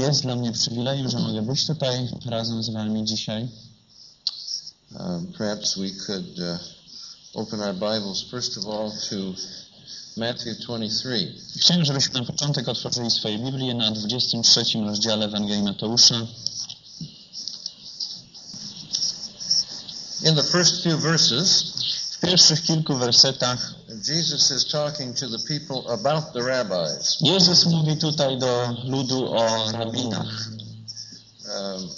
Jest dla mnie przywilejem, że mogę być tutaj razem z Wami dzisiaj. Um, perhaps we could uh, open our Bibles first of all to Matthew 23. Chciałem, żebyśmy na początek otworzyli swoje Biblię na 23 rozdziale Ewangelii Mateusza. In the first few verses, W pierwszych kilku wersetach Jesus is talking to the people about the rabbis. Jezus mówi tutaj do ludu o rabinach. Um,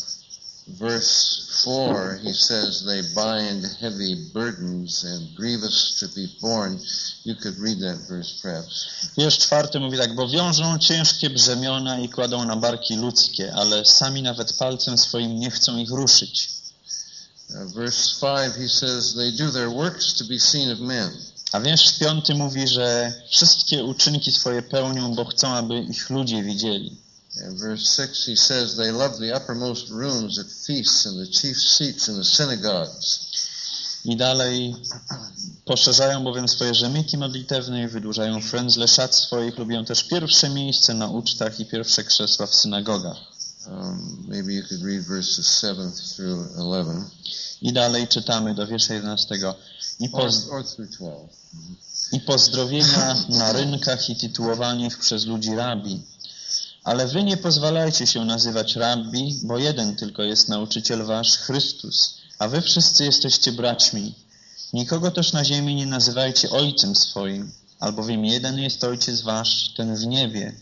verse 4, he says, They bind heavy burdens and grievous to be borne. You could read that verse perhaps. Wiersz czwarty mówi tak, bo wiążą ciężkie brzemiona i kładą na barki ludzkie, ale sami nawet palcem swoim nie chcą ich ruszyć. Uh, verse 5, he says, They do their works to be seen of men. A wiersz piąty mówi, że wszystkie uczynki swoje pełnią, bo chcą, aby ich ludzie widzieli. Verse 6, he says, They love the uppermost rooms at feasts and the chief seats in the synagogues. I dalej poszerzają bowiem swoje rzemiki modlitewne i wydłużają frędzle szat swoich, lubią też pierwsze miejsce na ucztach i pierwsze krzesła w synagogach. Um, maybe you could read verses 7 through 11. I dalej czytamy do wiersza 11. I, poz, or through 12. I pozdrowienia na rynkach i tytułowanie ich przez ludzi rabi. Ale wy nie pozwalajcie się nazywać rabbi, bo jeden tylko jest nauczyciel wasz, Chrystus, a wy wszyscy jesteście braćmi. Nikogo też na ziemi nie nazywajcie ojcem swoim, albowiem jeden jest ojciec wasz, ten w niebie.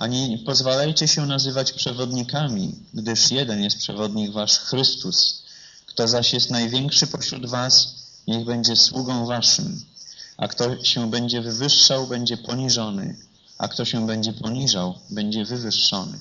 Ani nie pozwalajcie się nazywać przewodnikami, gdyż jeden jest przewodnik wasz, Chrystus. Kto zaś jest największy pośród was, niech będzie sługą waszym. A kto się będzie wywyższał, będzie poniżony, a kto się będzie poniżał, będzie wywyższony.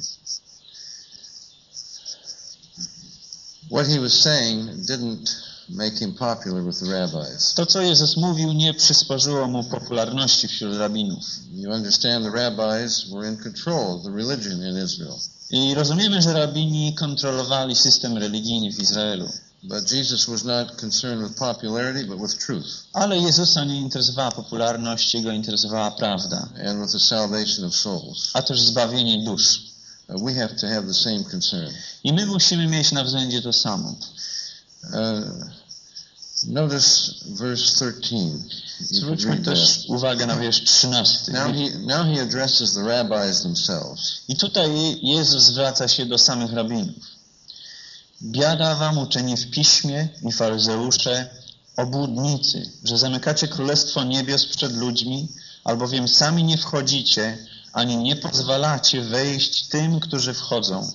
What he was saying didn't make him popular with the rabbis. To, co Jezus mówił, nie przysporzyło mu popularności wśród rabinów. You understand the rabbis were in control of the religion in Israel. I rozumiemy, że rabini kontrolowali system religijny w Izraelu. But Jesus was not concerned with popularity, but with truth Ale Jezusa nie interesowała popularność, Jego interesowała prawda, and with the salvation of souls. a też zbawienie dusz. Uh, we have to have the same concern. I my musimy mieć na względzie to samo. Uh, notice verse 13. You could Zwróćmy też uwagę na wiersz 13. Now he, now he addresses the rabbis themselves. I tutaj Jezus zwraca się do samych rabinów. Biada wam uczeni w piśmie i faryzeusze, obłudnicy, że zamykacie królestwo niebios przed ludźmi, albowiem sami nie wchodzicie, ani nie pozwalacie wejść tym, którzy wchodzą.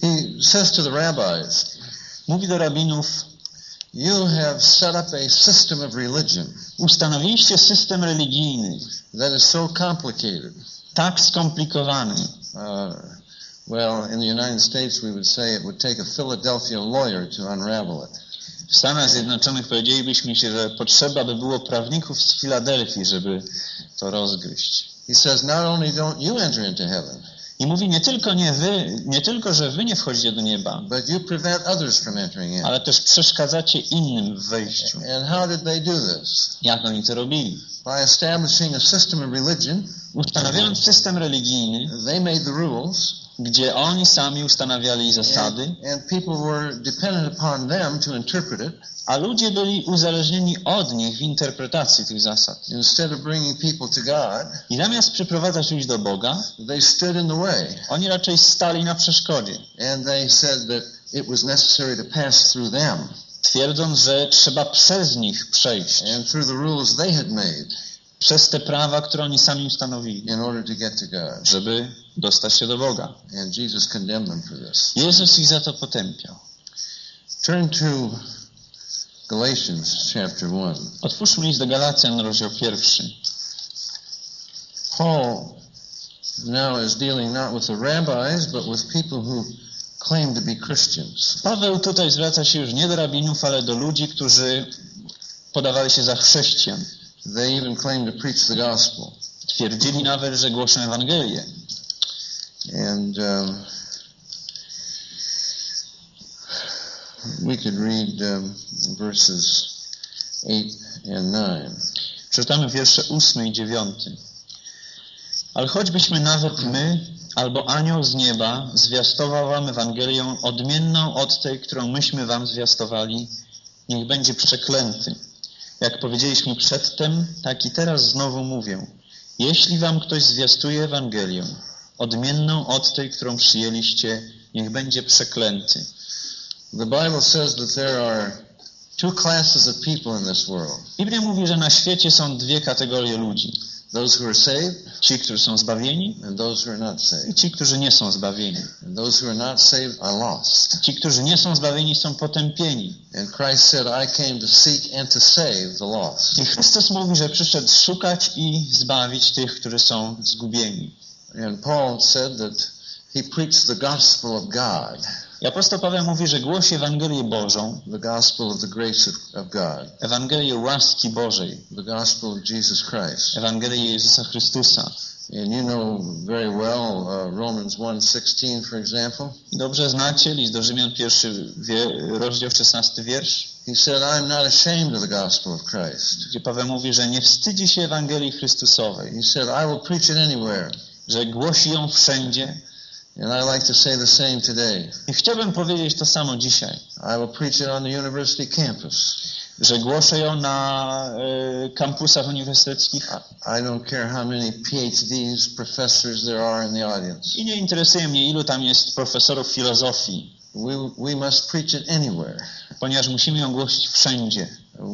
He says to the rabbis, Mówi do rabinów, You have set up a system of religion ustanowiliście system religijny that is so complicated. tak skomplikowany. Uh, well, in the United States, we would say it would take a Philadelphia lawyer to unravel it. W Stanach Zjednoczonych powiedzielibyśmy się, że potrzeba by było prawników z Filadelfii, żeby to rozgryźć. He says, Not only don't you enter into heaven, I mówi nie tylko nie wy, nie tylko, że wy nie wchodzicie do nieba, but you prevent others from entering in. ale też przeszkadzacie innym w wejściu. And how did they do this? Jak oni to robili? By establishing a system of religion, Ustanawiając system religijny, they made the rules, gdzie oni sami ustanawiali zasady, a ludzie byli uzależnieni od nich w interpretacji tych zasad. I zamiast przyprowadzać ludzi do Boga, oni raczej stali na przeszkodzie, and they said that it was necessary to pass through them. Twierdząc, że trzeba przez nich przejść, and through the rules they had made przez te prawa, które oni sami ustanowili, in order to get to God. żeby dostać się do Boga. And Jesus condemned them for this. Jezus ich za to potępiał. Turn to Galatians chapter 1. Otwórzmy list do Galacjan, rozdział pierwszy. Paul now is dealing not with the rabbis, but with people who claim to be Christians. Paweł tutaj zwraca się już nie do rabinów, ale do ludzi, którzy podawali się za chrześcijan. They even claim to preach the gospel. Twierdzili nawet, że głoszą Ewangelię. And um, we could read um, verses 8 and 9. Przeczytamy wiersze ósmy i dziewiąty. Ale choćbyśmy nawet my, albo anioł z nieba, zwiastował wam Ewangelię odmienną od tej, którą myśmy wam zwiastowali, niech będzie przeklęty. Jak powiedzieliśmy przedtem, tak i teraz znowu mówię. Jeśli wam ktoś zwiastuje Ewangelię, odmienną od tej, którą przyjęliście, niech będzie przeklęty. The Bible says that there are two classes of people in this world Biblia mówi, że na świecie są dwie kategorie ludzi. Those who are saved Ci, którzy są zbawieni and those who are not i saved. ci, którzy nie są zbawieni. And those who are not saved are lost. Ci, którzy nie są zbawieni, są potępieni. And Christ said, I came to seek and to save the lost. I Chrystus mówi, że przyszedł szukać i zbawić tych, którzy są zgubieni. And Paul said that he preached the gospel of God, I apostoł Paweł mówi, że głosi Ewangelię Bożą, the gospel of the grace of, God, Ewangelię łaski Bożej, the gospel of Jesus Christ. Ewangelię Jezusa Chrystusa. And you know very well uh, Romans 1:16, for example. I Dobrze znacie list do Rzymian, pierwszy rozdział 16 wiersz, He said, I'm not ashamed of the gospel of Christ. gdzie Paweł mówi, że nie wstydzi się Ewangelii Chrystusowej, He said, I will preach it anywhere. że głosi ją wszędzie. And I like to say the same today. I chciałbym powiedzieć to samo dzisiaj, I will preach it on the university campus. że głoszę ją na e, kampusach uniwersyteckich I don't care how many PhDs, professors there are in the audience. i nie interesuje mnie, ilu tam jest profesorów filozofii, We, we must preach it anywhere. Ponieważ musimy ją głosić wszędzie.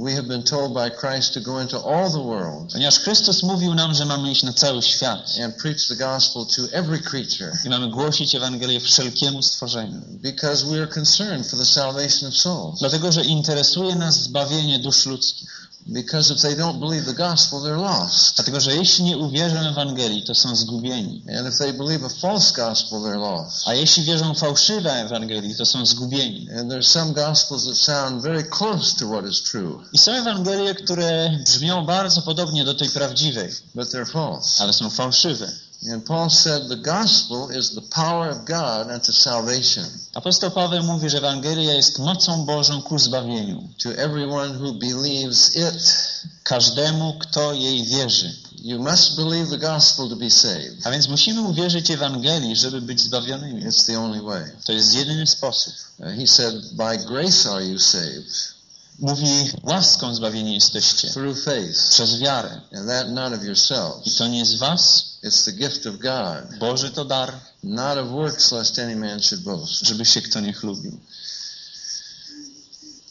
We have been told by Christ to go into all the world Ponieważ Chrystus mówił nam, że mamy iść na cały świat and preach the gospel to every creature i mamy głosić Ewangelię wszelkiemu stworzeniu. because we are concerned for the salvation of souls. Dlatego, że interesuje nas zbawienie dusz ludzkich. Because if they don't believe the gospel, they're lost. Dlatego, że jeśli nie uwierzą Ewangelii, to są zgubieni. And if they believe a false gospel, they're lost. A jeśli wierzą fałszywe Ewangelii, to są zgubieni. And there's some gospels that sound very close to what is true, I są Ewangelie, które brzmią bardzo podobnie do tej prawdziwej, but they're false. ale są fałszywe. And Paul said the gospel is the power of God unto salvation Apostoł Paweł mówi, że Ewangelia jest mocą Bożą ku zbawieniu. to everyone who believes it. Każdemu, kto jej wierzy. You must believe the gospel to be saved. A więc musimy uwierzyć Ewangelii, żeby być zbawionymi. It's the only way. To jest jedyny sposób. Uh, he said, By grace are you saved, Mówi, łaską zbawieni jesteście through faith, przez wiarę. and that not of I yourselves. to nie z was, It's the gift of God, Boży to dar, not of works, lest any man should boast. żeby się kto nie chlubił.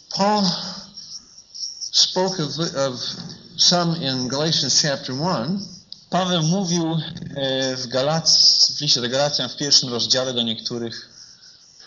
Paul spoke of, of some in Galatians chapter 1 Paweł mówił e, w, Galac, w liście do Galacjan w pierwszym rozdziale do niektórych,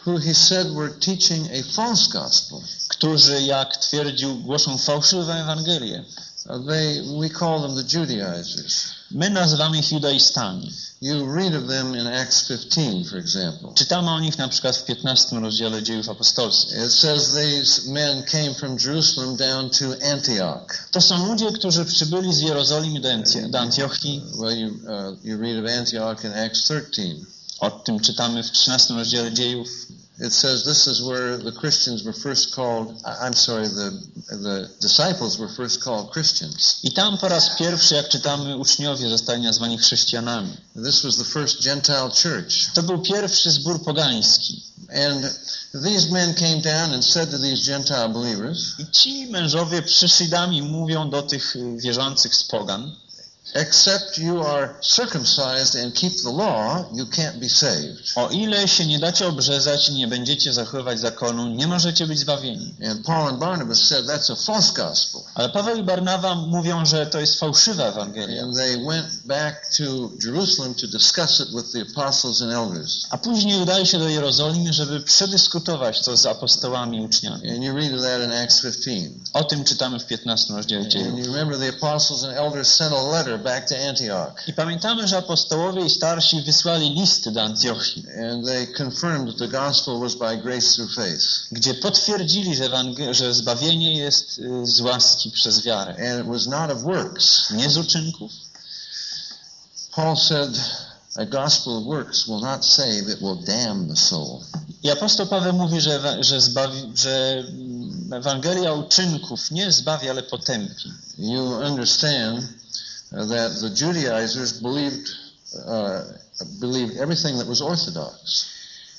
who he said were teaching a false gospel. Którzy, jak twierdził, głoszą fałszywe Ewangelię. Uh, they, we call them the Judaizers. My nazywamy ich judaistami. You read of them in Acts 15, for example. Czytamy o nich na przykład w 15 rozdziale dziejów apostolskich. It says these men came from Jerusalem down to Antioch. To są ludzie, którzy przybyli z Jerozolimy do, Anty- do Antiochii. Well, you, uh, you read of Antioch in Acts 13. O tym czytamy w 13 rozdziale dziejów. It says this is where the Christians were first called, I- I'm sorry, the, the disciples were first called Christians. I tam po raz pierwszy, jak czytamy, uczniowie zostali nazwani chrześcijanami. This was the first Gentile church. To był pierwszy zbór pogański. And these men came down and said to these Gentile believers, I ci mężowie przyszli tam i mówią do tych y, wierzących z pogan, Except you are circumcised and keep the law, you can't be saved. o ile się nie dacie obrzezać i nie będziecie zachowywać zakonu, nie możecie być zbawieni. And Paul and Barnabas said that's a false gospel. Ale Paweł i Barnawa mówią, że to jest fałszywa Ewangelia. And they went back to Jerusalem to discuss it with the apostles and elders. A później udali się do Jerozolimy, żeby przedyskutować to z apostołami i uczniami. And you read that in Acts 15. O tym czytamy w 15 rozdziale And dziejów. you remember the apostles and elders sent a letter back to Antioch. I pamiętamy, że apostołowie i starsi wysłali listy do Antiochii, And they confirmed that the gospel was by grace through faith. gdzie potwierdzili, że, że zbawienie jest y, z łaski przez wiarę. And it was not of works. Nie z uczynków. Paul said, a gospel of works will not save, it will damn the soul. I apostoł Paweł mówi, że, że, zbawi, że mm, Ewangelia uczynków nie zbawi, ale potępi. You understand that the Judaizers believed uh, believed everything that was orthodox.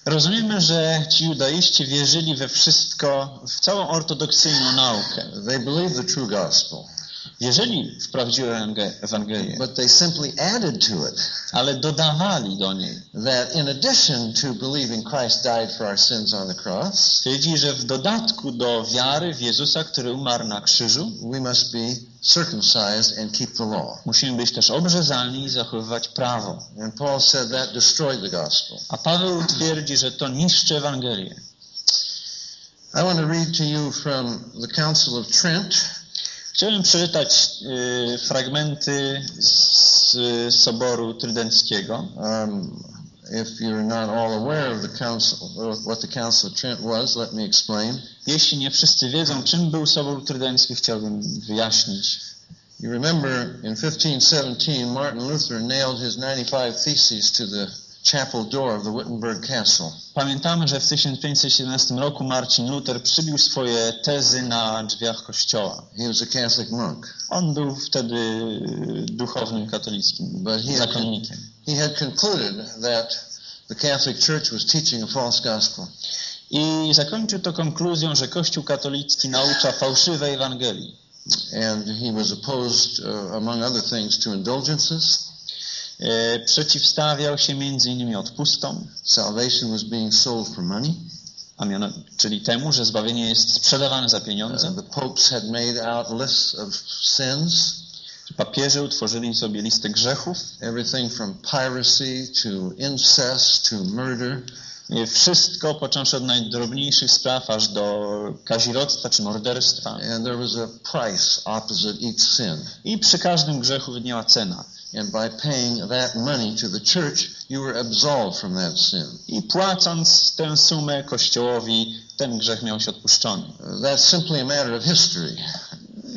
Rozumiemy, że ci judaiści wierzyli we wszystko, w całą ortodoksyjną naukę. They believed the true gospel, W Ewangelię, but they simply added to it ale dodawali do niej. that in addition to believing Christ died for our sins on the cross, Twierdzi, że w dodatku do wiary w Jezusa, który umarł na krzyżu, we must be circumcised and keep the law. musimy być też obrzezani i zachowywać prawo. And Paul said that destroyed the gospel. A Paweł twierdzi, że to niszczy Ewangelię. I want to read to you from the Council of Trent, Chciałem przeczytać y, fragmenty z y, Soboru Trydenckiego. Um, if you're not all aware of the council, what the Council of Trent was, let me explain. Jeśli nie wszyscy wiedzą, czym był Sobór Trydencki, chciałbym wyjaśnić. You remember in 1517, Martin Luther nailed his 95 Theses to the chapel door of the Wittenberg Castle. Pamiętamy, że w 1517 roku Marcin Luther przybił swoje tezy na drzwiach kościoła. He was a Catholic monk, On był wtedy y, duchownym katolickim, but he had, zakonnikiem. he had concluded that the Catholic Church was teaching a false gospel. I zakończył to konkluzją, że Kościół katolicki naucza fałszywej Ewangelii. And he was opposed, uh, among other things, to indulgences. E, Przeciwstawiał się między innymi odpustom, Salvation was being sold for money. a miano, czyli temu, że zbawienie jest sprzedawane za pieniądze. Uh, the popes had made out lists of sins, Papieże utworzyli sobie listę grzechów. everything from piracy to incest to murder. E, Wszystko, począwszy od najdrobniejszych spraw, aż do kazirodztwa czy morderstwa. And there was a price opposite each sin. I przy każdym grzechu widniała cena. And by paying that money to the church, you were absolved from that sin. I płacąc tę sumę Kościołowi, ten grzech miał się odpuszczony. That's simply a matter of history.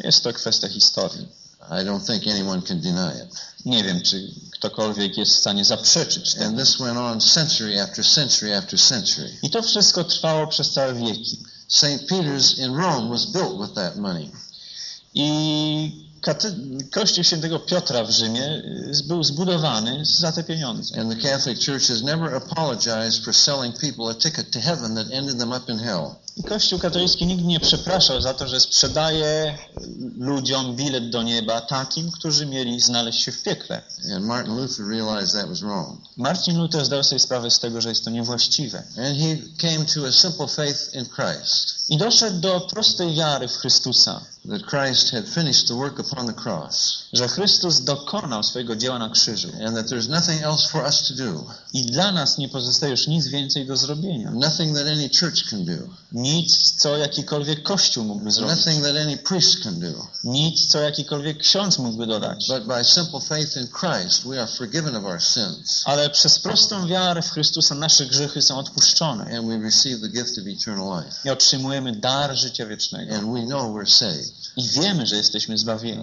Jest to kwestia historii. I don't think anyone can deny it. Nie wiem, czy ktokolwiek jest w stanie zaprzeczyć. And this went on century after century after century. I to wszystko trwało przez całe wieki. St. Peter's in Rome was built with that money. I Kościół świętego Piotra w Rzymie był zbudowany za te pieniądze. And the Catholic Church has never apologized for selling people a ticket to heaven that ended them up in hell. I Kościół katolicki nigdy nie przepraszał za to, że sprzedaje ludziom bilet do nieba takim, którzy mieli znaleźć się w piekle. And Martin Luther realized that was wrong. Marcin Luther zdał sobie sprawę z tego, że jest to niewłaściwe. And he came to a simple faith in Christ, I doszedł do prostej wiary w Chrystusa, that Christ had finished the work upon the cross, że Chrystus dokonał swojego dzieła na krzyżu. and that there's nothing else for us to do, I dla nas nie pozostaje już nic więcej do zrobienia. nothing that any church can do, Nic, co jakikolwiek kościół mógłby zrobić. nothing that any priest can do. Nic, co jakikolwiek ksiądz mógłby dodać. But by simple faith in Christ, we are forgiven of our sins, Ale przez prostą wiarę w Chrystusa nasze grzechy są odpuszczone. and we receive the gift of eternal life. I otrzymujemy dar życia wiecznego. And we know we're saved. I wiemy, że jesteśmy zbawieni.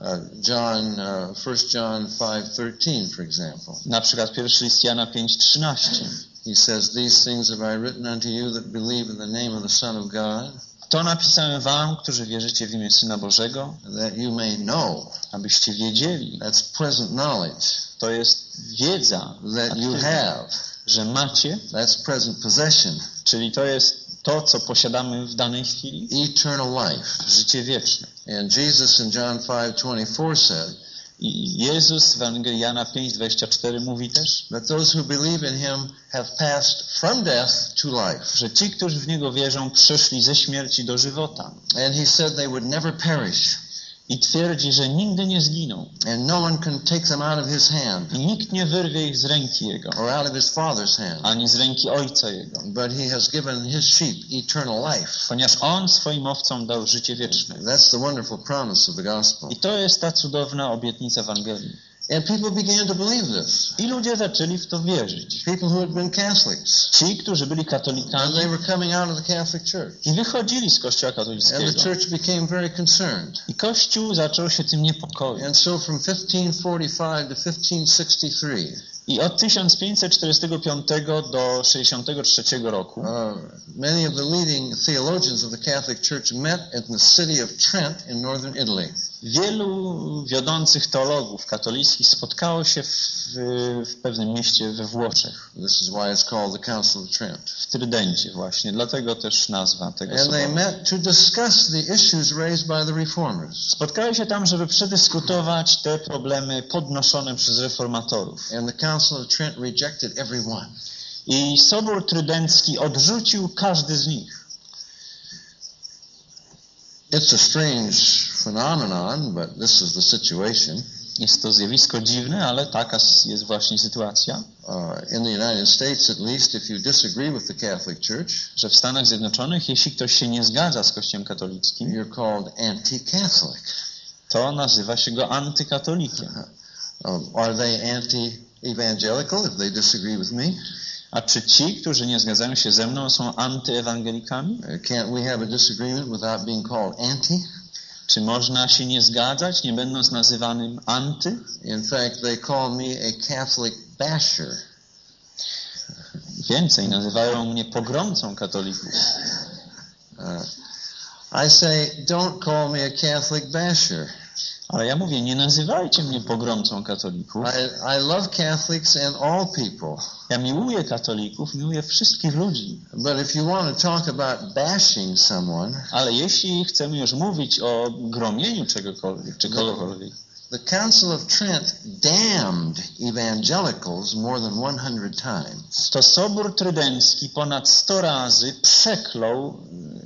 Uh, John, uh, 1 John 5:13, for example. Na przykład pierwszy list Jana 5,13. He says, "These things have I written unto you that believe in the name of the Son of God, To napisałem wam, którzy wierzycie w imię Syna Bożego, that you may know." abyście wiedzieli. That's present knowledge To jest wiedza, that you have. że macie, That's present possession, czyli to jest to, co posiadamy w danej chwili, eternal life. życie wieczne. And Jesus in John 5:24 said I Jezus w Ewangelii Jana 5,24 mówi też, that those who believe in him have passed from death to life. że ci, którzy w Niego wierzą, przeszli ze śmierci do żywota. And he said they would never perish, I twierdzi, że nigdy nie zginą. and no one can take them out of his hand I nikt nie wyrwie ich z ręki Jego, or out of his Father's hand. ani z ręki Ojca Jego. But he has given his sheep eternal life. Ponieważ On swoim owcom dał życie wieczne. That's the wonderful promise of the gospel. I to jest ta cudowna obietnica Ewangelii. And people began to believe this. I ludzie zaczęli w to wierzyć. People who had been Catholics. Ci, którzy byli And they were coming out of the Catholic Church. i wychodzili z kościoła And the church became very concerned. I Kościół zaczął się tym niepokoić. And so from 1545 to 1563, I od 1545 do 63 roku Uh, many of the leading theologians of the Catholic Church met in the city of Trent in northern Italy. Wielu wiodących teologów katolickich spotkało się w, w pewnym mieście we Włoszech, This is why it's called the Council of Trent. w Trydencie właśnie, dlatego też nazwa tego And they met to discuss the issues raised by the reformers. Spotkały się tam, żeby przedyskutować te problemy podnoszone przez reformatorów. And the Council of Trent rejected every one. I Sobór Trydencki odrzucił każdy z nich. It's a strange phenomenon, but this is the situation. Jest to zjawisko dziwne, ale taka jest właśnie sytuacja, Uh, in the United States, at least, if you disagree with the Catholic Church, że w Stanach Zjednoczonych, jeśli ktoś się nie zgadza z Kościołem katolickim, you're called anti-Catholic. to nazywa się go antykatolikiem. Um, are they anti-evangelical if they disagree with me? A czy ci, którzy nie zgadzają się ze mną, są antyewangelikami? Uh, Can't we have a disagreement without being called anti? Czy można się nie zgadzać, nie będąc nazywanym anty? In fact, they call me a Catholic basher. Więcej, nazywają mnie pogromcą katolików. Uh, I say, don't call me a Catholic basher. Ale ja mówię, nie nazywajcie mnie pogromcą katolików. I, I love Catholics and all people. Ja miłuję katolików, miłuję wszystkich ludzi. But if you want to talk about bashing someone, Ale jeśli chcemy już mówić o gromieniu czegokolwiek, czy kogokolwiek, the Council of Trent damned evangelicals more than 100 times. to Sobór Trydencki ponad 100 razy przeklął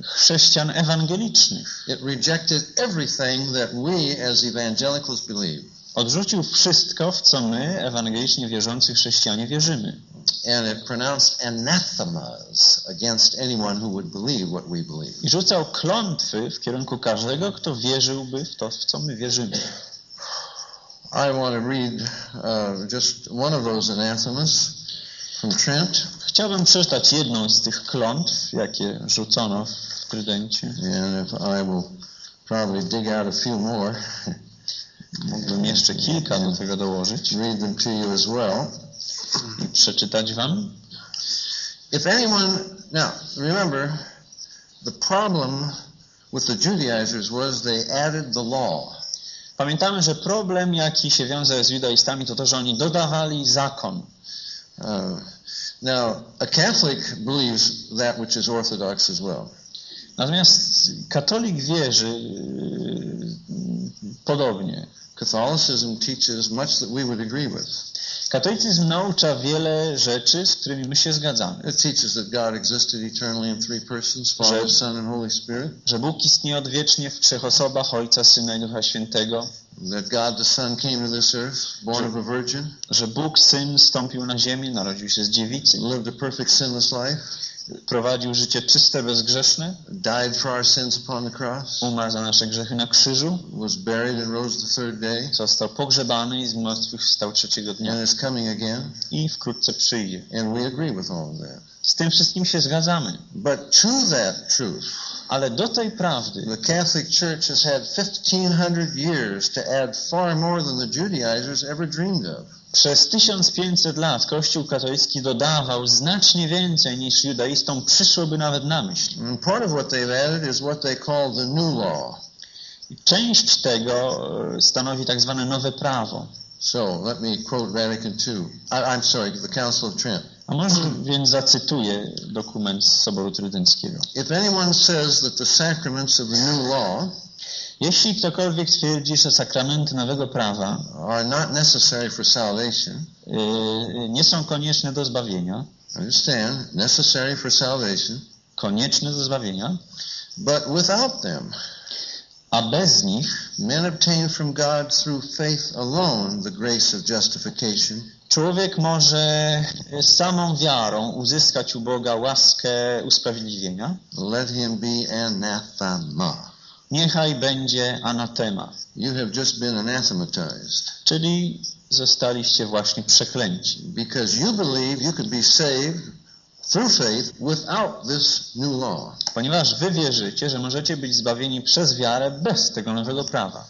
chrześcijan ewangelicznych. It rejected everything that we as evangelicals believe. Odrzucił wszystko, w co my, ewangelicznie wierzący chrześcijanie, wierzymy. And it pronounced anathemas against anyone who would believe what we believe. I rzucał klątwy w kierunku każdego, kto wierzyłby w to, w co my wierzymy. I want to read uh, just one of those anathemas from Trent. Chciałbym przeczytać jedną z tych klątw, jakie rzucono w Trydencie. And if I will probably dig out a few more, Mógłbym jeszcze kilka do tego dołożyć read them to you as well. Przeczytać wam. If anyone, now remember, the problem with the Judaizers was they added the law. Pamiętamy, że problem, jaki się wiąże z judaistami, to to, że oni dodawali zakon. Uh, now, a Catholic believes that which is orthodox as well. Natomiast katolik wierzy yy, podobnie. Catholicism teaches much that we would agree with. Katolicyzm naucza wiele rzeczy, z którymi my się zgadzamy. It teaches that God existed eternally in three persons, Father, Że- Son, and Holy Spirit. Że Bóg istnieje odwiecznie w trzech osobach, Ojca, Syna i Ducha Świętego. That God the Son came to this earth, born of a virgin, Że Bóg Syn stąpił na ziemię, narodził się z dziewicy, lived a perfect sinless life, prowadził życie czyste, bezgrzeszne, died for our sins upon the cross, umarł za nasze grzechy na krzyżu, was buried and rose the third day, został pogrzebany i zmartwychwstał trzeciego dnia and is coming again. i wkrótce przyjdzie. And we agree with all of that. Z tym wszystkim się zgadzamy. But to that truth, Ale do tej prawdy the Catholic Church has had 1500 years to add far more than the Judaizers ever dreamed of. przez 1500 lat Kościół katolicki dodawał znacznie więcej niż judaistom przyszłoby nawet na myśl. And part of what they've added is what they call the New Law. Część tego stanowi tak zwane nowe prawo. So let me quote Vatican II. I, I'm sorry, the Council of Trent. A może więc zacytuję dokument z Soboru Trydenckiego. If anyone says that the sacraments of the New Law Jeśli ktokolwiek twierdzi, że sakramenty nowego prawa are not necessary for salvation, y, nie są konieczne do zbawienia, understand, necessary for salvation, konieczne do zbawienia, but without them, a bez nich men obtain from God through faith alone the grace of justification człowiek może samą wiarą uzyskać u Boga łaskę usprawiedliwienia, let him be anathema. niechaj będzie anatema, You have just been anathematized czyli zostaliście właśnie przeklęci. because you believe you can be saved through faith without this new law. Ponieważ wy wierzycie, że możecie być zbawieni przez wiarę bez tego nowego prawa.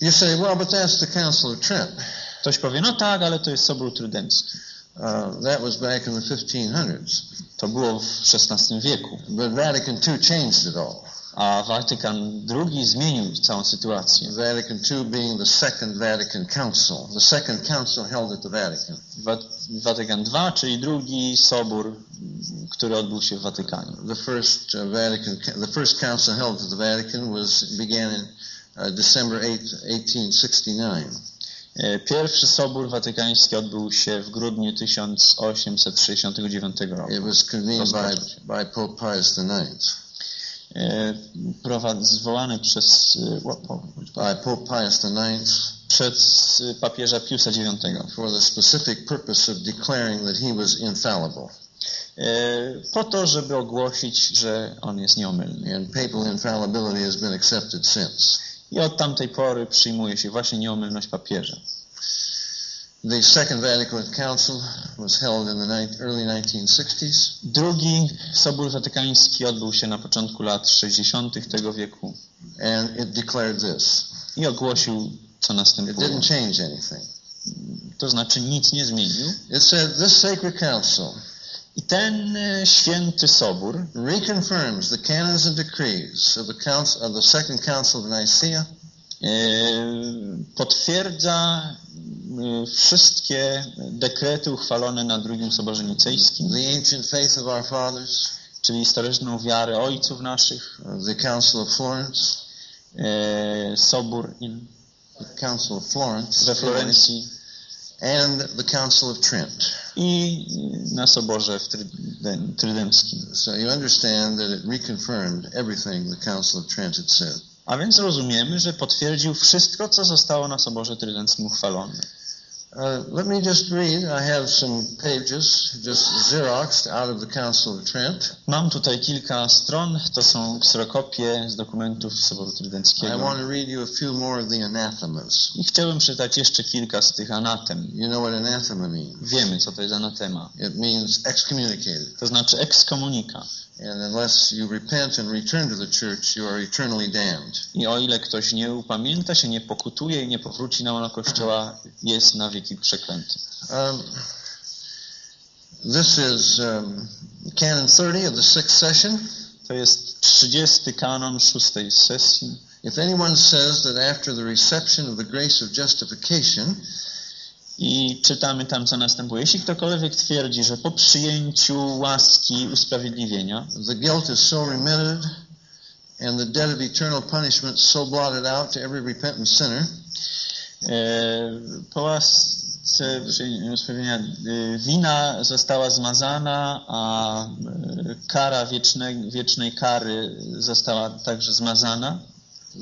You say, well, but that's the Council of Trent. Ktoś powie, no tak, ale to jest Sobór Trydencki. Uh, that was back in the 1500s. To było w XVI wieku, But Vatican II changed it all. a Watykan II zmienił całą sytuację. Vatican II being the Second Vatican Council. The Second Council held at the Vatican. Wa- Watykan II, czyli drugi sobór, który odbył się w Watykanie. The first uh, Vatican, the first council held at the Vatican was began in uh, December 8, 1869. E, Pierwszy sobór watykański odbył się w grudniu 1869 roku. It was convened by, by Pope Pius IX. E, prowad- Zwołany przez, e, By Pope Pius IX przez e, papieża Piusa IX. for the specific purpose of declaring that he was infallible. E, Po to, żeby ogłosić, że on jest nieomylny. And papal infallibility has been accepted since. I od tamtej pory przyjmuje się właśnie nieomylność papieża. The Second Vatican Council was held in the early 1960s. Drugi Sobór Watykański odbył się na początku lat 60. tego wieku and it declared this. i ogłosił, co It następuje. didn't change anything. To znaczy nic nie zmienił. It said this sacred council I ten e, święty Sobór reconfirms the canons and decrees of the council of the Second Council of Nicaea potwierdza wszystkie dekrety uchwalone na drugim Soborze Nicejskim, the ancient faith of our fathers, czyli historyczną wiarę ojców naszych, uh, the Council of Florence, Sobór in- the Council of Florence, we Florencji. And the Council of Trent. I na Soborze w Tryden- Trydenckim. So you understand that it reconfirmed everything the Council of Trent had said. A więc rozumiemy, że potwierdził wszystko, co zostało na Soborze Trydenckim uchwalone. Uh, let me just read. I have some pages just xeroxed out of the Council of Trent. Mam tutaj kilka stron, to są kserokopie z dokumentów Soboru I Trydenckiego. want to read you a few more of the anathemas. I chciałbym przeczytać jeszcze kilka z tych anatem. You know what anathema means? Wiemy, co to jest anatema. It means excommunicated. To znaczy ekskomunika. And unless you repent and return to the church, you are eternally damned. I o ile ktoś nie upamięta się, nie pokutuje i nie powróci na łono Kościoła, jest na wieki przeklęty. Um, this is um, Canon 30 of the sixth session. To jest 30 kanon szóstej sesji. If anyone says that after the reception of the grace of justification, I czytamy tam, co następuje. Jeśli ktokolwiek twierdzi, że po przyjęciu łaski usprawiedliwienia the guilt is so remitted and the debt of eternal punishment so blotted out to every repentant sinner, e, po łasce usprawiedliwienia e, wina została zmazana, a e, kara wiecznej, wiecznej kary została także zmazana.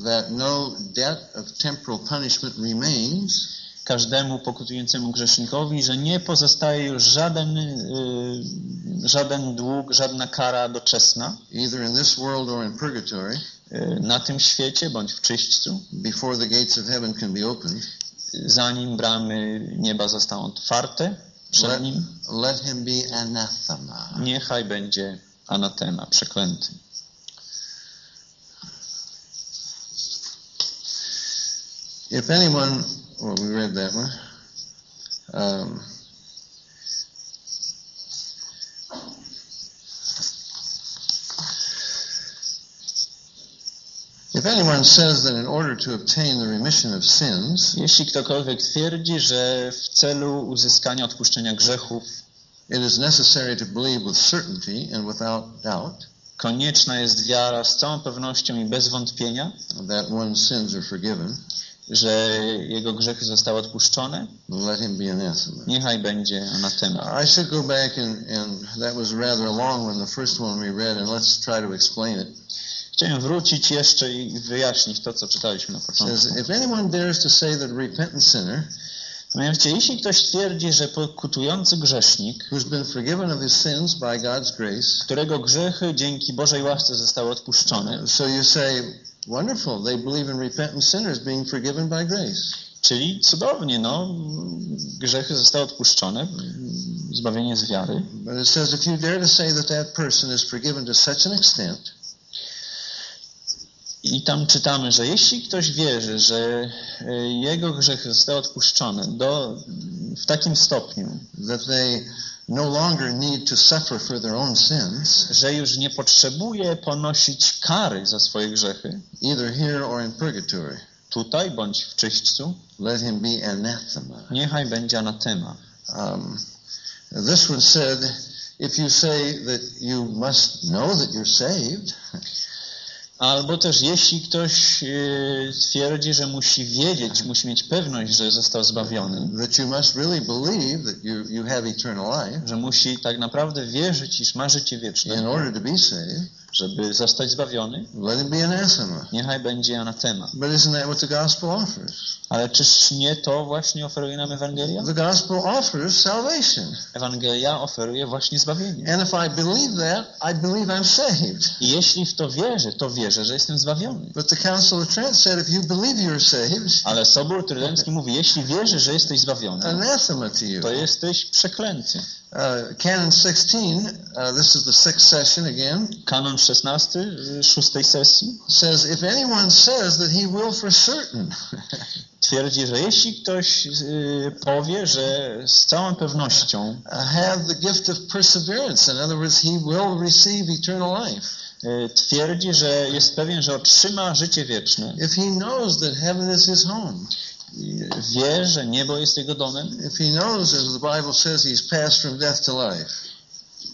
that no debt of temporal punishment remains, każdemu pokutującemu grzesznikowi, że nie pozostaje już żaden, y, żaden dług, żadna kara doczesna either in this world or in purgatory, y, na tym świecie bądź w czyśćcu, before the gates of heaven can be opened. zanim bramy nieba zostaną otwarte przed Let, nim, let him be anathema. niechaj będzie anatema, przeklęty. If anyone, well, we read that one. Um, if anyone says that in order to obtain the remission of sins, Jeśli ktokolwiek twierdzi, że w celu uzyskania odpuszczenia grzechów it is necessary to believe with certainty and without doubt konieczna jest wiara z całą pewnością i bez wątpienia, that one's sins are forgiven, że jego grzechy zostały odpuszczone, let him be anathema. niechaj będzie anatema. I should go back and, and that was rather long when the first one we read, and let's try to explain it. Chciałem wrócić jeszcze i wyjaśnić to, co czytaliśmy na początku. says, if anyone dares to say that a repentant sinner Mianowicie, jeśli ktoś twierdzi, że pokutujący grzesznik, którego grzechy dzięki Bożej łasce zostały odpuszczone, so you say, wonderful, they believe in repentant sinners being forgiven by grace. czyli cudownie, no, grzechy zostały odpuszczone, zbawienie z wiary. But it says, if you dare to say that that person is forgiven to such an extent I tam czytamy, że jeśli ktoś wierzy, że e, jego grzechy zostały odpuszczone do, w takim stopniu, that they no longer need to suffer for their own sins, że już nie potrzebuje ponosić kary za swoje grzechy, either here or in purgatory, tutaj bądź w czyśćcu, let him be anathema. niechaj będzie anatema. Um, this one said, if you say that you must know that you're saved, Albo też jeśli ktoś e, twierdzi, że musi wiedzieć, musi mieć pewność, że został zbawiony, really you, you że musi tak naprawdę wierzyć, iż ma życie in wieczne, order to be saved, żeby zostać zbawiony, let him be anathema. niechaj będzie anatema. But isn't that what the gospel offers? Ale czyż nie to właśnie oferuje nam Ewangelia? The gospel offers salvation. Ewangelia oferuje właśnie zbawienie. And if I believe that, I believe I'm saved. I jeśli w to wierzę, to wierzę, że jestem zbawiony. But the Council of Trent said if you believe you're saved, Ale Sobór Trydencki mówi, jeśli wierzysz, że jesteś zbawiony, anathema to you. to jesteś przeklęty. Uh, Canon 16, uh, this is the sixth session again, Kanon 16, y, szóstej sesji, says if anyone says that he will for certain, twierdzi, że jeśli ktoś y, powie, że z całą pewnością uh, have the gift of perseverance, in other words, he will receive eternal life. y, twierdzi, że jest pewien, że otrzyma życie wieczne, If he knows that heaven is his home, wie, że niebo jest jego domem, if he knows, as the Bible says, he's passed from death to life,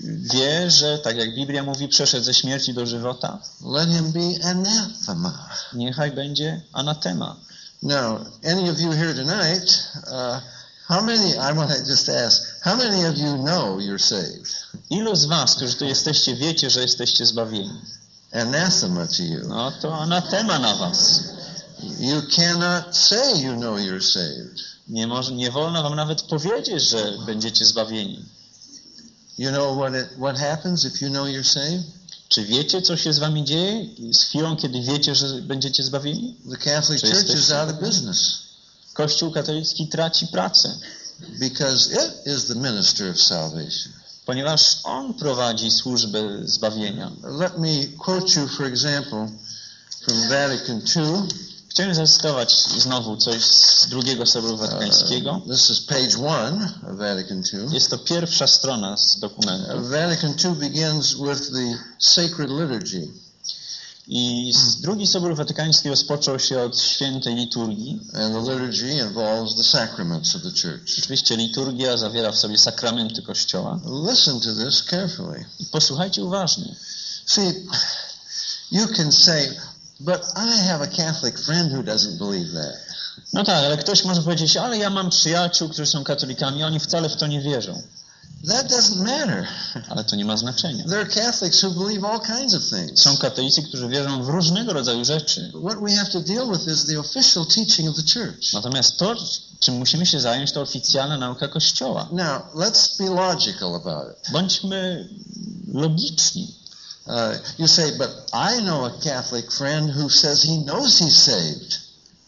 wie, że tak jak Biblia mówi, przeszedł ze śmierci do żywota, let him be anathema. niechaj będzie anatema. Now, any of you here tonight, uh, how many, I want to just ask, how many of you know you're saved? Ilu z was, którzy tu jesteście, wiecie, że jesteście zbawieni? Anathema to you. No to anatema na was. You cannot say you know you're saved. Nie, może, nie wolno wam nawet powiedzieć, że będziecie zbawieni. You know what it, what happens if you know you're saved? Czy wiecie, co się z wami dzieje z chwilą, kiedy wiecie, że będziecie zbawieni? The Catholic Church jesteś- is out of business Kościół katolicki traci pracę, because it is the minister of salvation. ponieważ on prowadzi służbę zbawienia. Let me quote you, for example, from Vatican II. Chciałem zacytować znowu coś z drugiego Soboru Watykańskiego. Uh, this is page one of Vatican II. Jest to pierwsza strona z dokumentu. Uh, Vatican II begins with the sacred liturgy. I drugi Sobór Watykański rozpoczął się od świętej liturgii. And the liturgy involves the sacraments of the church. Oczywiście liturgia zawiera w sobie sakramenty Kościoła. Listen to this carefully. I posłuchajcie uważnie. See, you can say, but I have a Catholic friend who doesn't believe that. No tak, ale ktoś może powiedzieć, ale ja mam przyjaciół, którzy są katolikami, oni wcale w to nie wierzą. That doesn't matter. Ale to nie ma znaczenia. There are Catholics who believe all kinds of things. Są katolicy, którzy wierzą w różnego rodzaju rzeczy. What we have to deal with is the official teaching of the church. Natomiast to, czym musimy się zająć, to oficjalna nauka Kościoła. Now, let's be logical about it. Bądźmy logiczni. Uh, you say, but I know a Catholic friend who says he knows he's saved.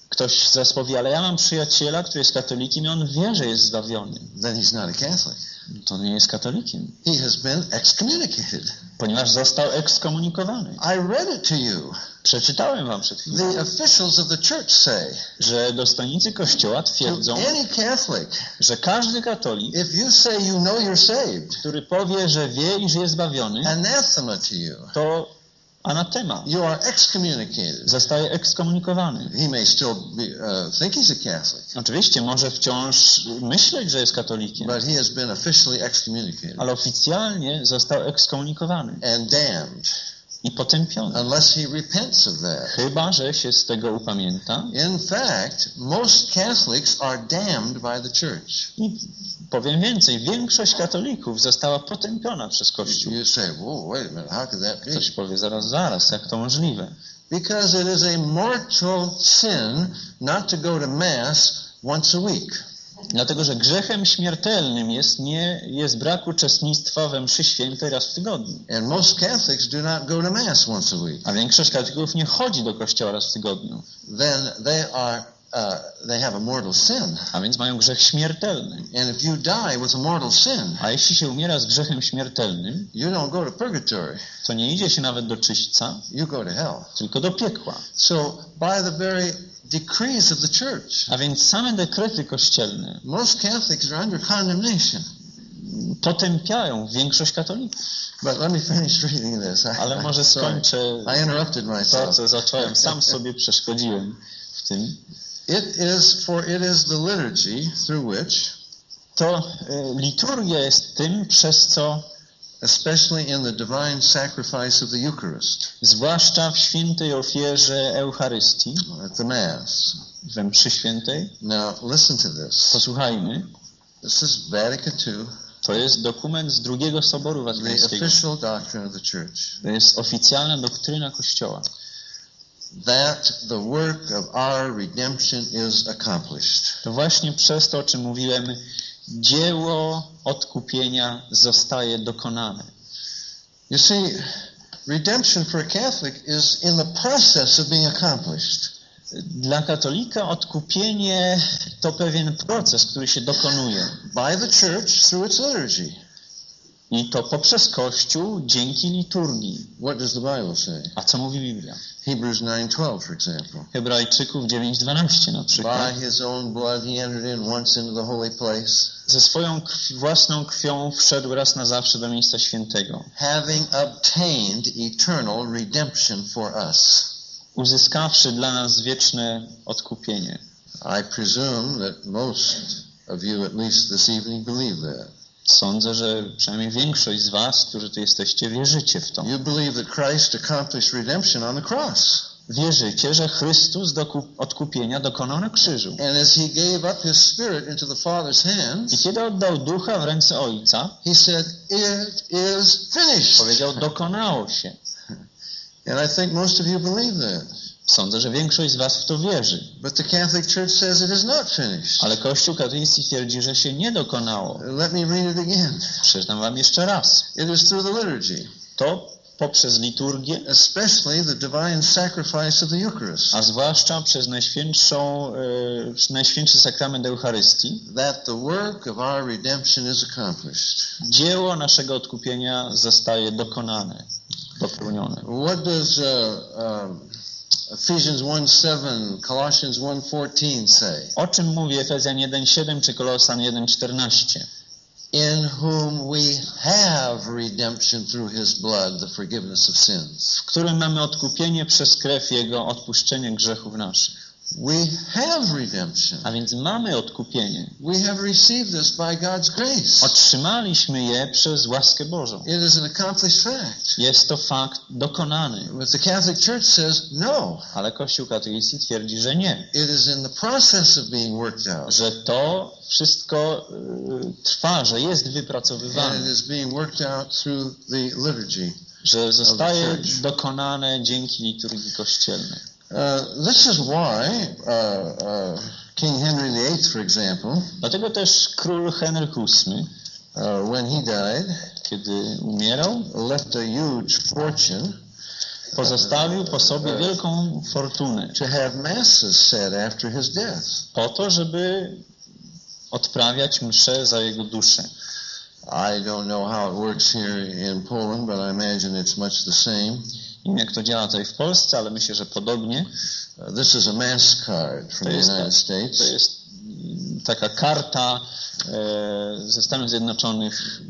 Ktoś zaraz powie, ale ja mam przyjaciela, który jest katolikiem i on wie, że jest zbawiony. Then he's not a Catholic. To nie jest katolikiem, He has been excommunicated. ponieważ został ekskomunikowany. I read it to you. Przeczytałem wam przed chwilą, The officials of the church say że dostojnicy Kościoła twierdzą, any Catholic, że każdy katolik, if you say you know you're saved, który powie, że wie i że jest zbawiony, anathema to you. to anatema. You are excommunicated. Zostaje ekskomunikowany. He may still be, uh, think he's a Catholic, Oczywiście może wciąż myśleć, że jest katolikiem, but he has been officially excommunicated ale oficjalnie został ekskomunikowany and damned i potępiony. unless he repents of that. Chyba, że się z tego upamięta. In fact, most Catholics are damned by the church. I powiem więcej, większość katolików została potępiona przez Kościół. You say, whoa, wait a minute, how could that be? Ktoś powie zaraz, zaraz, jak to możliwe? Because it is a mortal sin not to go to Mass once a week. Dlatego, że grzechem śmiertelnym jest, nie, jest brak uczestnictwa we mszy świętej raz w tygodniu. And most Catholics do not go to Mass once a week. A większość katolików nie chodzi do kościoła raz w tygodniu. Then they are uh, they have a mortal sin. a więc mają grzech śmiertelny. And if you die with a mortal sin, A jeśli się umiera z grzechem śmiertelnym, you don't go to purgatory, to nie idzie się nawet do czyśćca, you go to hell. tylko do piekła. So, by the very decrees of the church, A więc same dekrety kościelne most Catholics are under condemnation. potępiają większość katolików. But let me finish reading this. I, Ale może skończę I interrupted to, co zacząłem. Sam sobie przeszkodziłem w tym. It is for it is the liturgy through which, To y, liturgia jest tym, przez co, especially in the divine sacrifice of the Eucharist, zwłaszcza w świętej ofierze Eucharystii, at the Mass. we mszy świętej, Now, listen to this. posłuchajmy, This is Vatican II, to jest dokument z drugiego Soboru the Watykańskiego. official doctrine of the Church. To jest oficjalna doktryna Kościoła. That the work of our redemption is accomplished. To właśnie przez to, o czym mówiłem, dzieło odkupienia zostaje dokonane. You see, redemption for a Catholic is in the process of being accomplished. Dla katolika odkupienie to pewien proces, który się dokonuje. by the church through its liturgy. I to poprzez Kościół dzięki liturgii. What does the Bible say? A co mówi Biblia? Hebrews 9:12 for example. Hebrajczyków 9:12 na przykład. By his own blood he entered in once into the holy place, Ze swoją krwi, własną krwią wszedł raz na zawsze do miejsca świętego, having obtained eternal redemption for us. uzyskawszy dla nas wieczne odkupienie. I presume that most of you at least this evening believe that. Sądzę, że przynajmniej większość z was, którzy tu jesteście, wierzycie w to. You believe that Christ accomplished redemption on the cross. Wierzycie, że Chrystus doku, odkupienia dokonał na krzyżu. And as he gave up his spirit into the Father's I hands, kiedy oddał ducha w ręce Ojca, he said, It is finished. powiedział, dokonało się. And I think most of you believe that. Sądzę, że większość z was w to wierzy. But the Catholic Church says it is not finished. Ale Kościół katolicki twierdzi, że się nie dokonało. Let me read it again. Przeczytam wam jeszcze raz. It is through the liturgy, To poprzez liturgię, especially the divine sacrifice of the Eucharist, a zwłaszcza przez najświętszą, e, najświętszy sakrament Eucharystii, that the work of our redemption is accomplished. dzieło naszego odkupienia zostaje dokonane, dopełnione. What does uh, um, Ephesians 1:7, Colossians 1:14 say? O czym mówi Efezjan 1,7 czy Kolosan 1,14? In whom we have redemption through his blood, the forgiveness of sins. W którym mamy odkupienie przez krew Jego, odpuszczenie grzechów naszych. We have redemption. A więc mamy odkupienie. We have received this by God's grace. Otrzymaliśmy je przez łaskę Bożą. It is an accomplished fact. Jest to fakt dokonany. But the Catholic Church says no. Ale Kościół katolicki twierdzi, że nie. It is in the process of being worked out. Że to wszystko y, trwa, że jest And it wypracowywane. is being worked out through the liturgy. Że zostaje dokonane dzięki liturgii kościelnej. Uh, this is why uh, uh, King Henry VIII, for example, Dlatego też król Henryk VIII, uh, when he died, kiedy umierał, left a huge fortune pozostawił po sobie wielką fortunę to have masses said after his death. po to, żeby odprawiać msze za jego duszę. I don't know how it works here in Poland, but I imagine it's much the same. Nie wiem, jak to działa tutaj w Polsce, ale myślę, że podobnie. This is a mass card from To the jest, United ta, States. to jest taka karta e, ze Stanów Zjednoczonych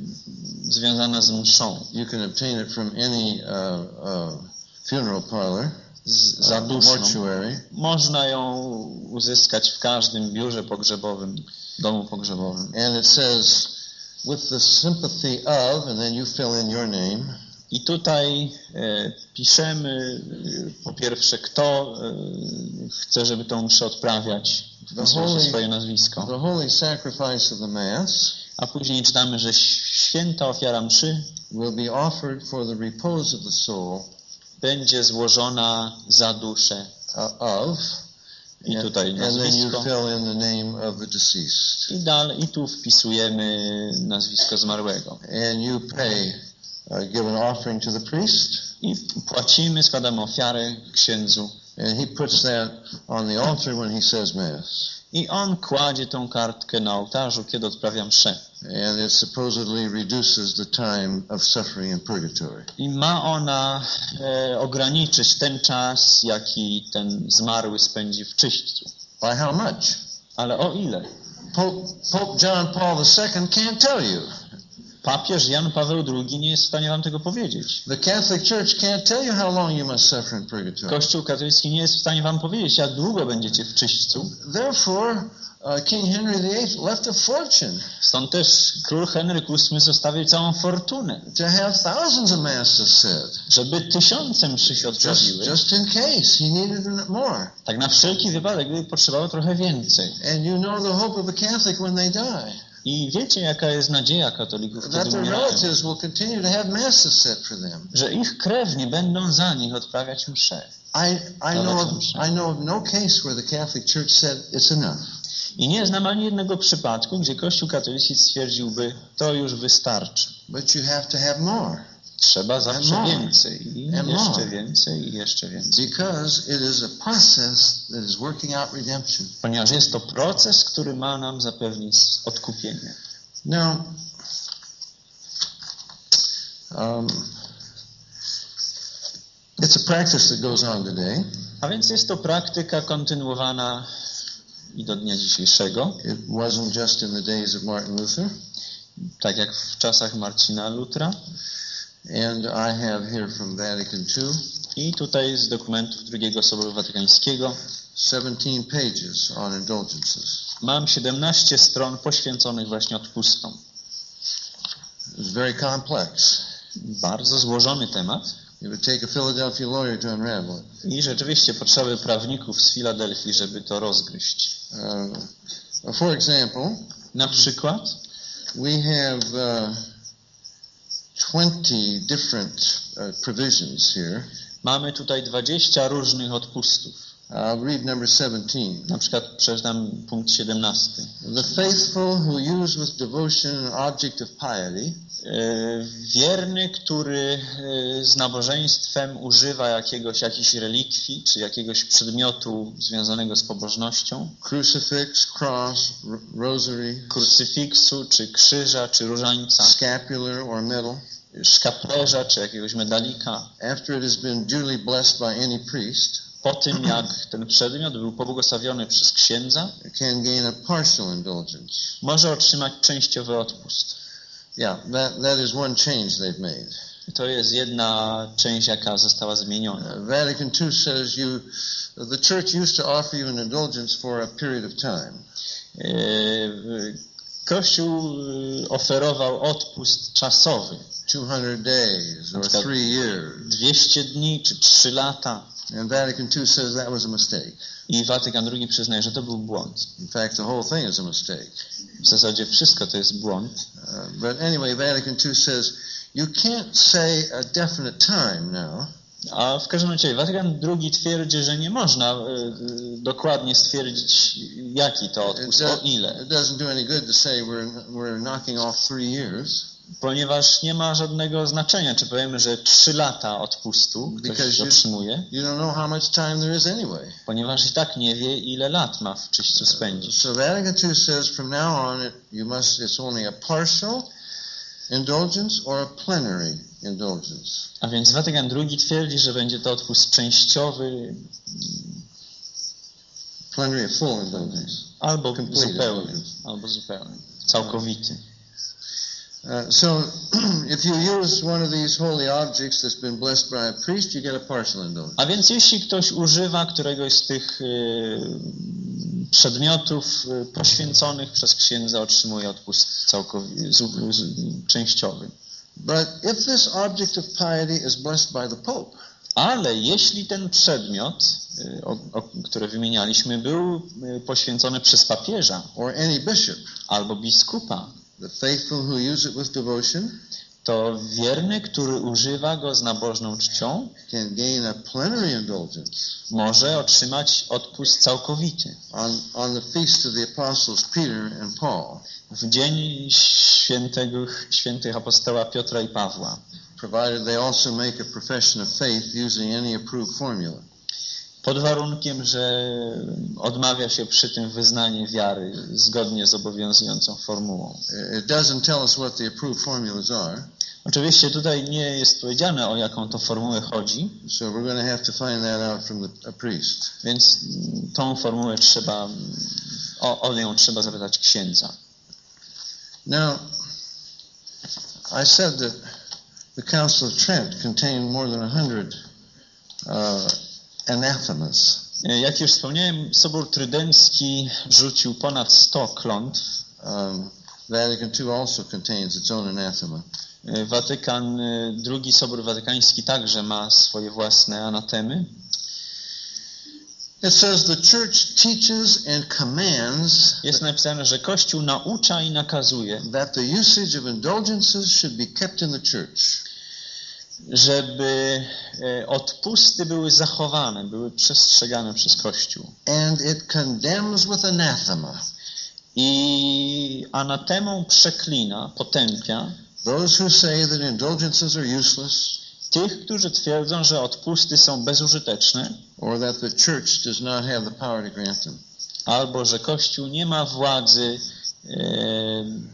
związana z mszą, You can obtain it from any uh, uh, funeral parlor, z zaduszną. mortuary. Można ją uzyskać w każdym biurze pogrzebowym, domu pogrzebowym. And it says, with the sympathy of, and then you fill in your name, I tutaj e, piszemy e, po pierwsze, kto e, chce, żeby tą mszę odprawiać, holy- swoje nazwisko. the holy sacrifice of the Mass A później czytamy, że święta ofiara mszy will be offered for the repose of the soul będzie złożona za duszę. uh, of, I tutaj nazwisko. I dalej, i tu wpisujemy nazwisko zmarłego. And you pay, give an offering to the priest, I płacimy, składamy ofiarę księdzu And he puts that on the altar when he says Mass. I on kładzie tą kartkę na ołtarzu, kiedy odprawia mszę. And it supposedly reduces the time of suffering in purgatory. I ma ona e, ograniczyć ten czas, jaki ten zmarły spędzi w czyśćcu. By how much? Ale o ile? Pope, Pope John Paul II can't tell you. Papież Jan Paweł II nie jest w stanie wam tego powiedzieć. The Catholic Church can't tell you how long you must suffer in purgatory. Kościół katolicki nie jest w stanie wam powiedzieć, jak długo będziecie w czyśćcu. Therefore, uh, King Henry VIII left a fortune Stąd też król Henryk VIII zostawił całą fortunę, to have thousands of masses said, żeby tysiące mszy się just, odprawiły. just in case he needed more. Tak na wszelki wypadek, gdyby potrzebował trochę więcej. And you know the hope of a Catholic when they die, I wiecie, jaka jest nadzieja katolików, kiedy umierają? Że ich krewni będą za nich odprawiać msze. I, I know of, I know of no case where the Catholic Church said it's enough. I nie znam ani jednego przypadku, gdzie Kościół katolicki stwierdziłby, to już wystarczy. But you have to have more Trzeba zawsze więcej. I jeszcze więcej, i jeszcze więcej. because it is a process that is working out redemption. Ponieważ jest to proces, który ma nam zapewnić odkupienie. Now, um, it's a practice that goes on today. A więc jest to praktyka kontynuowana i do dnia dzisiejszego, It wasn't just in the days of Martin Luther. tak jak w czasach Marcina Lutra. And I have here from Vatican II I tutaj z dokumentów drugiego Soboru Watykańskiego 17 pages on indulgences. mam 17 stron poświęconych właśnie odpustom. It's very complex. Bardzo złożony temat It would take a Philadelphia lawyer to unravel it. i rzeczywiście potrzeby prawników z Filadelfii, żeby to rozgryźć. Uh, for example, Na przykład we have uh, 20 different uh, here. mamy tutaj 20 różnych odpustów. I'll read number 17. Na przykład przeczytam punkt 17. The faithful who use with devotion an object of piety, E, Wierny, który e, z nabożeństwem używa jakiegoś, jakiejś relikwii, czy jakiegoś przedmiotu związanego z pobożnością, crucifix, cross, rosary, krucyfiksu, czy krzyża, czy różańca, scapular, or medal, szkaplerza, czy jakiegoś medalika, after it has been duly blessed by any priest, po tym jak ten przedmiot był pobłogosławiony przez księdza, can gain a partial indulgence. może otrzymać częściowy odpust. Yeah, that, that is one change they've made. To jest jedna część, jaka została zmieniona. Uh, Vatican II says you, the church used to offer you an indulgence for a period of time. E, Kościół e, oferował odpust czasowy. 200 days or three years. 200 dni czy 3 lata. And Vatican II says that was a mistake. I Watykan II przyznaje, że to był błąd. In fact, the whole thing is a mistake. W zasadzie wszystko to jest błąd. Uh, but anyway, Vatican II says you can't say a definite time now. A w każdym razie Watykan II twierdzi, że nie można e, e, dokładnie stwierdzić, jaki to odpust, o ile. Ponieważ nie ma żadnego znaczenia, czy powiemy, że 3 lata odpustu ktoś otrzymuje, You don't know how much time there is anyway. ponieważ i tak nie wie, ile lat ma w czyściu spędzić. So Vatican II says from now on it, you must it's only a partial indulgence or a plenary indulgence. A więc Watykan II twierdzi, że będzie to odpust częściowy Plenary, full indulgence. albo zupełny, albo zupełny, całkowity. Uh, so if you use one of these holy objects that's been blessed by a priest, you get a partial indulgence. A więc jeśli ktoś używa któregoś z tych y, przedmiotów y, poświęconych przez księdza, otrzymuje odpust całkowi- z, z, częściowy. But if this object of piety is blessed by the Pope, Ale jeśli ten przedmiot, y, o, o, który wymienialiśmy, był poświęcony przez papieża or any bishop, albo biskupa, the faithful who use it with devotion to wierny, który używa go z nabożną czcią, can gain a plenary indulgence może otrzymać odpust całkowity. on, on the feast of the apostles Peter and Paul, W dzień świętego, świętych apostoła Piotra i Pawła. provided they also make a profession of faith using any approved formula. Pod warunkiem, że odmawia się przy tym wyznanie wiary zgodnie z obowiązującą formułą. It doesn't tell us what the approved formulas are, Oczywiście tutaj nie jest powiedziane, o jaką to formułę chodzi, so we're going to have to find that out from the, a priest. więc tą formułę trzeba, o, o nią trzeba zapytać księdza. Now, I said that the Council of Trent contained more than a hundred uh, anathemas. E, Jak już wspomniałem, Sobór Trydencki rzucił ponad 100 klątw. Um, Vatican II also contains its own anathema. Watykan, e, drugi Sobór Watykański także ma swoje własne anatemy. It says the church teaches and commands Jest napisane, że Kościół naucza i nakazuje, that the usage of indulgences should be kept in the church. Żeby e, odpusty były zachowane, były przestrzegane przez Kościół. And it condemns with anathema I anatemą przeklina, potępia those who say that indulgences are useless tych, którzy twierdzą, że odpusty są bezużyteczne, or that the church does not have the power to grant them. albo że Kościół nie ma władzy e,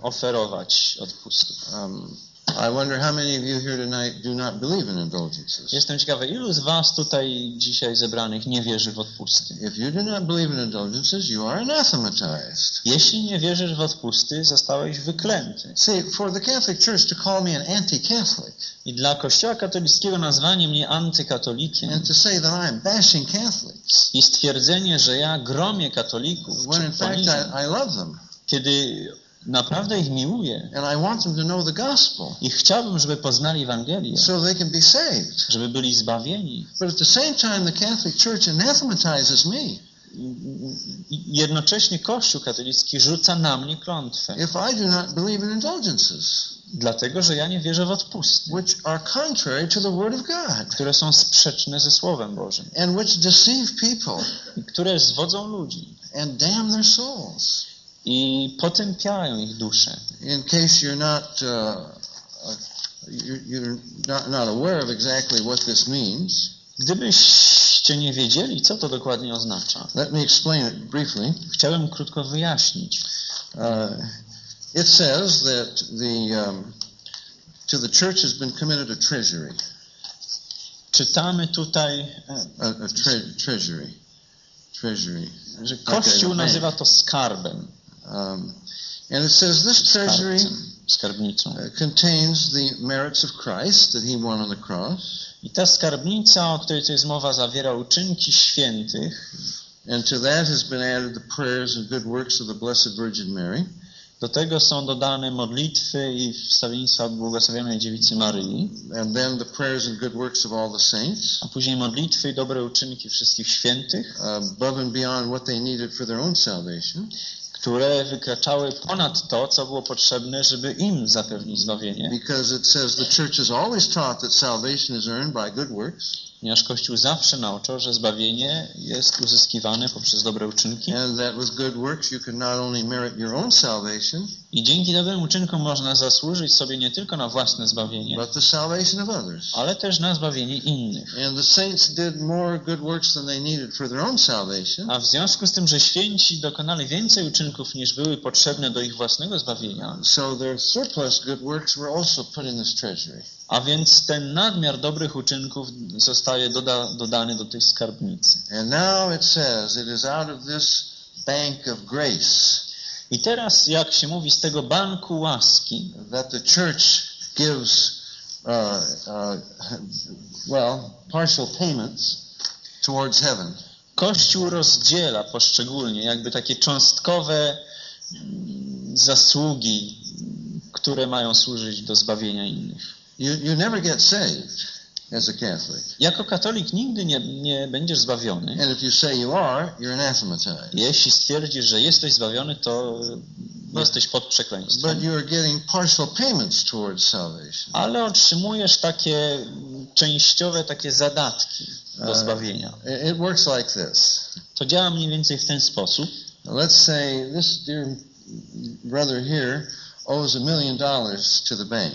oferować odpustów. Um, I wonder how many of you here tonight do not believe in indulgences. Jestem ciekawy, ilu z Was tutaj dzisiaj zebranych nie wierzy w odpusty? If you do not believe in indulgences, you are anathematized. Jeśli nie wierzysz w odpusty, zostałeś wyklęty. See, for the Catholic Church to call me an anti-Catholic I dla Kościoła katolickiego nazwanie mnie antykatolikiem and to say that I am bashing Catholics, i stwierdzenie, że ja gromię katolików, when in fact I, I love them kiedy naprawdę ich miłuję and I want them to know the gospel i chciałbym, żeby poznali Ewangelię, so they can be saved. żeby byli zbawieni. But at the same time, the Catholic Church anathematizes me Jednocześnie Kościół katolicki rzuca na mnie klątwę, dlatego że ja nie wierzę w odpusty, które są sprzeczne ze Słowem Bożym and które zwodzą ludzi and damn their souls. I potępiają ich duszę. In case you're not uh, uh, you're, not, not aware of exactly what this means, Gdybyście nie wiedzieli, co to dokładnie oznacza, let me explain it briefly. chciałem krótko wyjaśnić. Uh, it says that the um, to the church has been committed a treasury, Czytamy tutaj, e, a, a tre- treasury, treasury, że Kościół nazywa to skarbem, um, and it says this treasury skarbnicą. uh, contains the merits of Christ that He won on the cross, I ta skarbnica, o której tu jest mowa, zawiera uczynki świętych. and to that has been added the prayers and good works of the Blessed Virgin Mary. Do tego są dodane modlitwy i wstawiennictwa błogosławionej Dziewicy Maryi, and then the prayers and good works of all the saints, a później modlitwy i dobre uczynki wszystkich świętych, above and beyond what they needed for their own salvation. Które wykraczały ponad to, co było potrzebne, żeby im zapewnić zbawienie, Because it says the church always taught that salvation is earned by good works, ponieważ Kościół zawsze nauczał, że zbawienie jest uzyskiwane poprzez dobre uczynki i dzięki dobrym uczynkom można zasłużyć sobie nie tylko na własne zbawienie, ale też na zbawienie innych. A w związku z tym, że święci dokonali więcej uczynków niż były potrzebne do ich własnego zbawienia, So their surplus good works were also put in this treasury. A więc ten nadmiar dobrych uczynków zostaje doda, dodany do tej skarbnicy. And now it says it is out of this bank of grace I teraz, jak się mówi, z tego banku łaski, that the church gives, uh, uh, well, partial payments towards heaven. Kościół rozdziela poszczególnie jakby takie cząstkowe mm, zasługi, które mają służyć do zbawienia innych. You, you never get saved as a Catholic. Jako katolik nigdy nie, nie będziesz zbawiony. And if you say you are, you're anathematized. Jeśli stwierdzisz, że jesteś zbawiony, to jesteś pod But przekleństwem. you are getting partial payments towards salvation. Ale otrzymujesz takie częściowe takie zadatki do Uh, zbawienia. It it works like this. To działa mniej więcej w ten sposób. Let's say this dear brother here owes a million dollars to the bank.